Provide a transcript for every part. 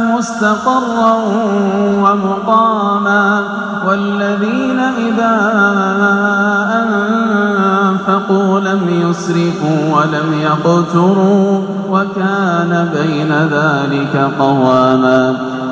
مستقرا ومقاما والذين إذا أنفقوا لم يسرفوا ولم يقتروا وكان بين ذلك قواما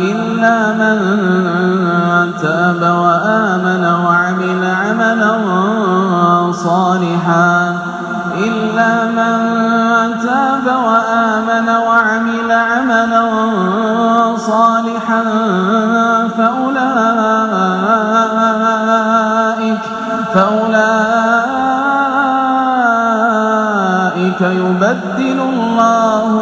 إلا من تاب وآمن وعمل عملا صالحا. إلا من تاب وآمن وعمل عملا صالحا فأولئك فأولئك يبدل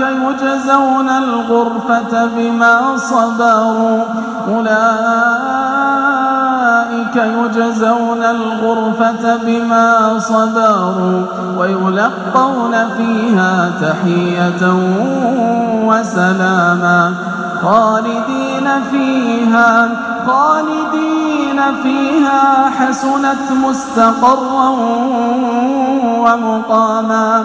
أولئك يجزون الغرفة بما صبروا أولئك يجزون الغرفة بما صبروا ويلقون فيها تحية وسلاما خالدين فيها خالدين فيها حسنت مستقرا ومقاما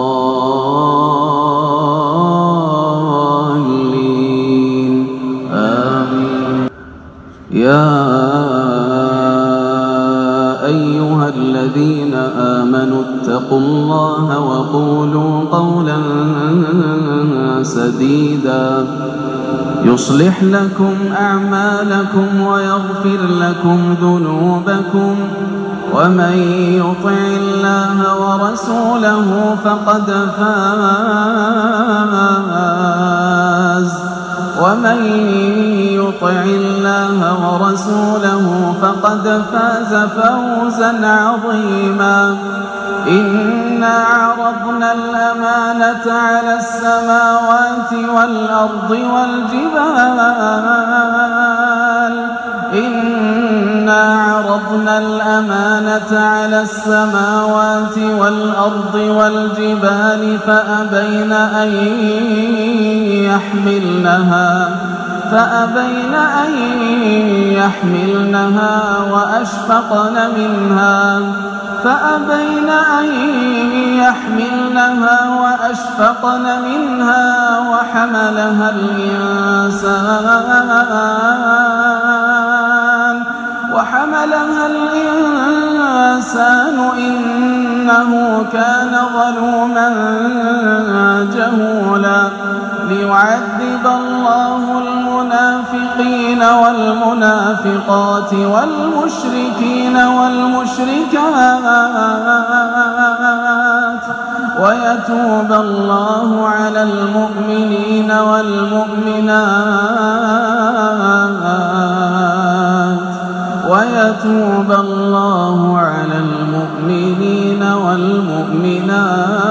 الله وقولوا قولا سديدا. يصلح لكم أعمالكم ويغفر لكم ذنوبكم. ومن يطع الله ورسوله فقد فاز. ومن يطع الله ورسوله فقد فاز فوزا عظيما. إنا عرضنا الأمانة على السماوات والأرض والجبال. إنا عرضنا الأمانة على السماوات والأرض والجبال فأبين أن يحملنها فأبين أن يحملنها وأشفقن منها. فأبين أن يحملنها وأشفقن منها وحملها الإنسان وحملها الإنسان إنه كان ظلوما جهولا ليعذب الله المنافقين والمنافقات والمشركين والمشركات ويتوب الله على المؤمنين والمؤمنات ويتوب الله على المؤمنين والمؤمنات